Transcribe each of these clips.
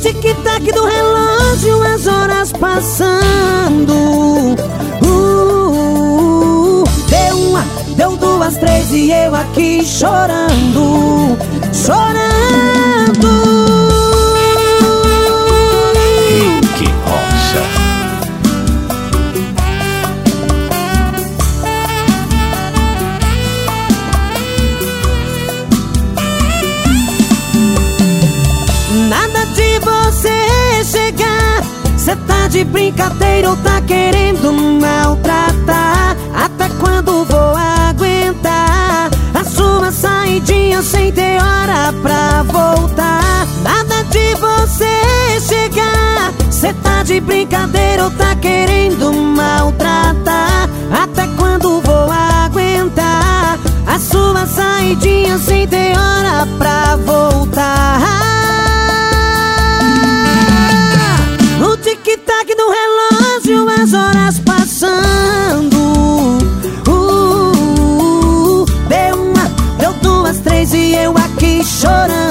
Tic-tac do relógio, as horas passando. Uh, deu uma, deu duas, três e eu aqui chorando, chorando. Brincadeira ou tá querendo maltratar? Até quando vou aguentar? A sua saidinha sem ter hora pra voltar Nada de você chegar Cê tá de brincadeira ou tá querendo maltratar? Até quando vou aguentar? A sua saidinha sem ter hora chorando.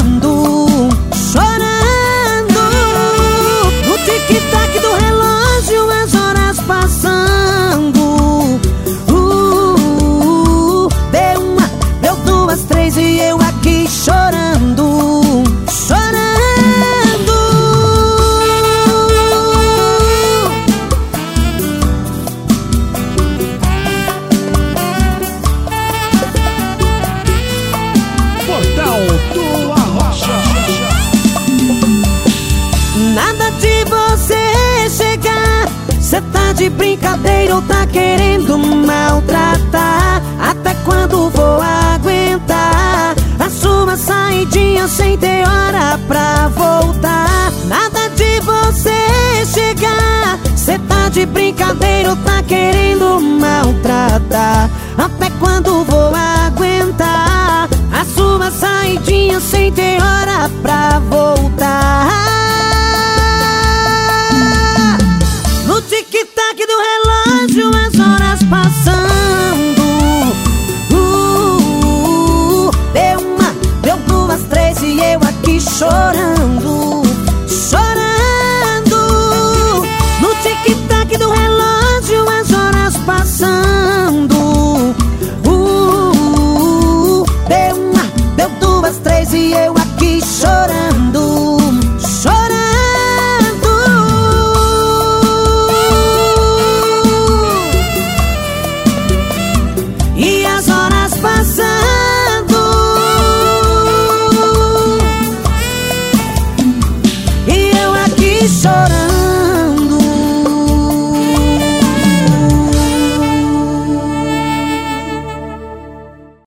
Cê tá de brincadeira ou tá querendo maltratar? Até quando vou aguentar? A sua saidinha sem ter hora pra voltar Nada de você chegar Cê tá de brincadeira ou tá querendo maltratar? Até quando vou aguentar? A sua saidinha sem ter hora pra voltar chorando,